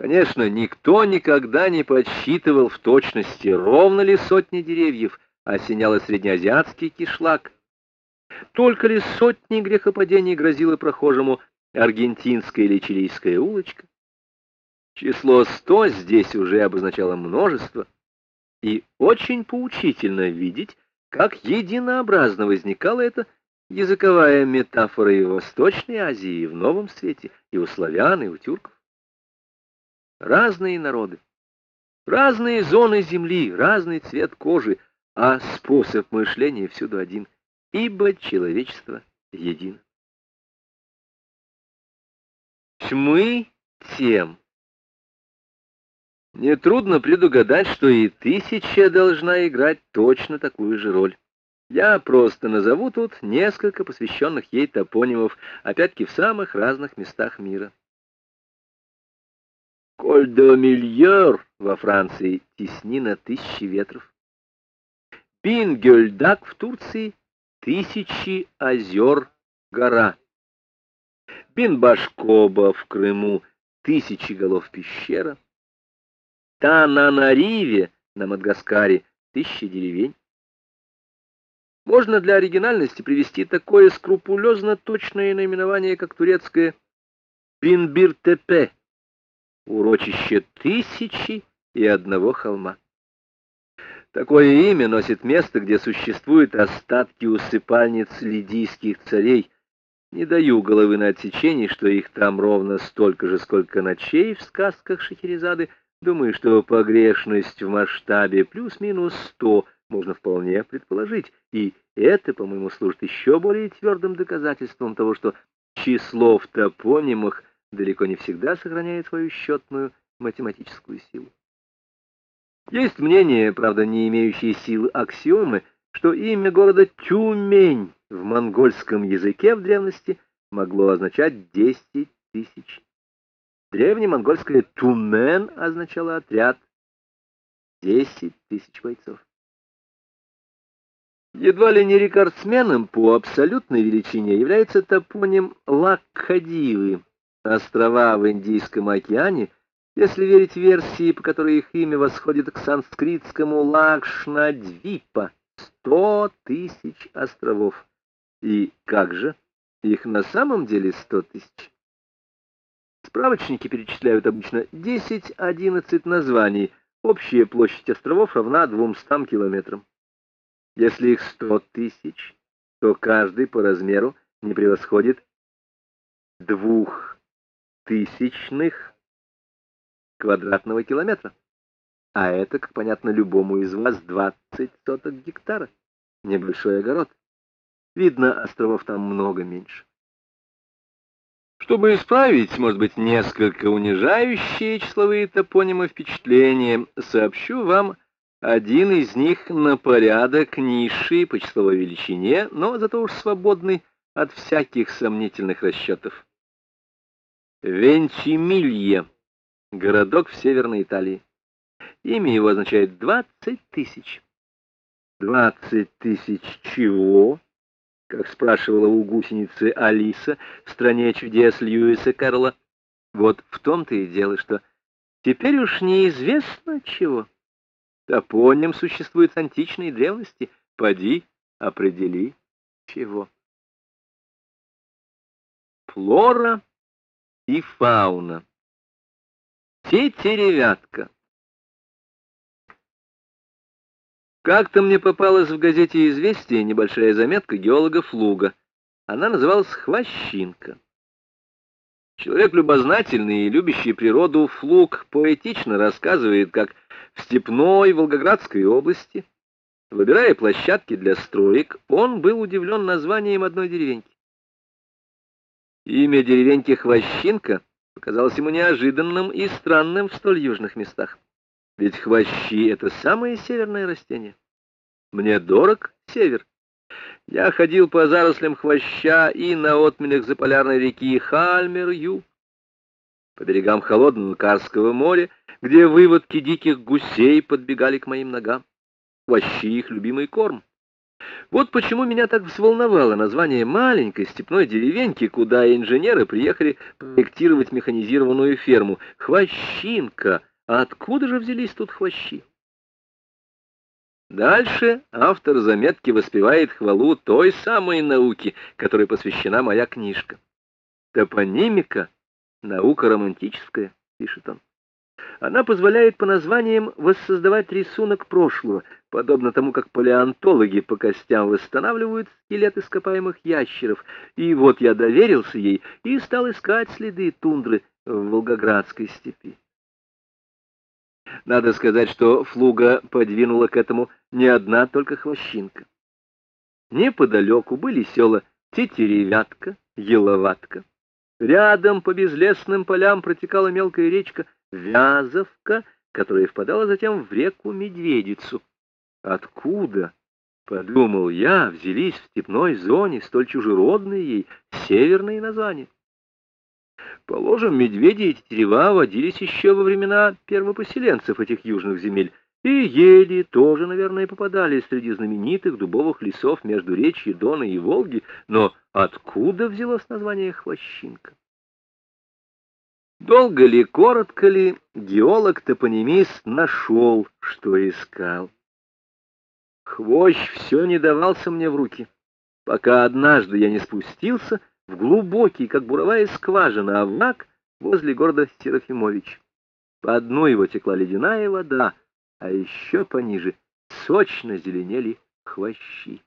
Конечно, никто никогда не подсчитывал в точности, ровно ли сотни деревьев осеняла среднеазиатский кишлак. Только ли сотни грехопадений грозила прохожему аргентинская или чилийская улочка? Число сто здесь уже обозначало множество, и очень поучительно видеть, как единообразно возникала эта языковая метафора и в Восточной Азии, и в Новом Свете, и у славян, и у тюрков. Разные народы, разные зоны земли, разный цвет кожи, а способ мышления всюду один, ибо человечество едино. Тьмы тем. Нетрудно предугадать, что и тысяча должна играть точно такую же роль. Я просто назову тут несколько посвященных ей топонимов, опять-таки в самых разных местах мира. Коль-де-Мильер во Франции, теснина тысячи ветров. Бингельдак в Турции, тысячи озер, гора. Бинбашкоба в Крыму, тысячи голов пещера. Тананариве на Мадагаскаре тысячи деревень. Можно для оригинальности привести такое скрупулезно точное наименование, как турецкое Бинбир-Тепе, урочище тысячи и одного холма. Такое имя носит место, где существуют остатки усыпальниц лидийских царей. Не даю головы на отсечение, что их там ровно столько же, сколько ночей в сказках Шахерезады, Думаю, что погрешность в масштабе плюс-минус сто можно вполне предположить, и это, по-моему, служит еще более твердым доказательством того, что число в топонимах далеко не всегда сохраняет свою счетную математическую силу. Есть мнение, правда, не имеющие силы аксиомы, что имя города Тюмень в монгольском языке в древности могло означать десять тысяч Древнемонгольское «тумен» означало отряд. Десять тысяч бойцов. Едва ли не рекордсменом по абсолютной величине является топоним Лакхадивы, острова в Индийском океане, если верить версии, по которой их имя восходит к санскритскому Лакшнадвипа, сто тысяч островов. И как же? Их на самом деле сто тысяч. Справочники перечисляют обычно 10-11 названий. Общая площадь островов равна 200 километрам. Если их 100 тысяч, то каждый по размеру не превосходит двух тысячных квадратного километра. А это, как понятно любому из вас, 20 соток гектара. Небольшой огород. Видно, островов там много меньше. Чтобы исправить, может быть, несколько унижающие числовые топонимы впечатления, сообщу вам один из них на порядок низший по числовой величине, но зато уж свободный от всяких сомнительных расчетов. Венчимилье, городок в Северной Италии. Имя его означает «двадцать тысяч». «Двадцать тысяч чего?» как спрашивала у гусеницы Алиса в «Стране чудес» Льюиса Карла. Вот в том-то и дело, что теперь уж неизвестно чего. Топоним существует с античной древности. Поди, определи, чего. Флора и фауна. Тетеревятка. Как-то мне попалась в газете «Известия» небольшая заметка геолога Флуга. Она называлась «Хвощинка». Человек любознательный и любящий природу Флуг поэтично рассказывает, как в степной Волгоградской области, выбирая площадки для строек, он был удивлен названием одной деревеньки. Имя деревеньки Хвощинка показалось ему неожиданным и странным в столь южных местах. Ведь хвощи — это самое северное растение. Мне дорог север. Я ходил по зарослям хвоща и на отмелях заполярной реки Хальмер-Ю, по берегам холодного Карского моря, где выводки диких гусей подбегали к моим ногам. Хвощи — их любимый корм. Вот почему меня так взволновало название маленькой степной деревеньки, куда инженеры приехали проектировать механизированную ферму. Хвощинка. А откуда же взялись тут хвощи? Дальше автор заметки воспевает хвалу той самой науки, которой посвящена моя книжка. Топонимика — наука романтическая, пишет он. Она позволяет по названиям воссоздавать рисунок прошлого, подобно тому, как палеонтологи по костям восстанавливают скелет ископаемых ящеров. И вот я доверился ей и стал искать следы тундры в Волгоградской степи. Надо сказать, что флуга подвинула к этому не одна только хвощинка. Неподалеку были села Тетеревятка, Еловатка. Рядом по безлесным полям протекала мелкая речка Вязовка, которая впадала затем в реку Медведицу. Откуда, подумал я, взялись в степной зоне столь чужеродные ей северные названия? Положим, медведи и тетерева водились еще во времена первопоселенцев этих южных земель, и ели тоже, наверное, попадали среди знаменитых дубовых лесов между речью Дона и Волги, но откуда взялось название «хвощинка»? Долго ли, коротко ли, геолог-топонимист нашел, что искал. Хвощ все не давался мне в руки, пока однажды я не спустился в глубокий, как буровая скважина, овраг возле города Серафимович. По дну его текла ледяная вода, а еще пониже сочно зеленели хвощи.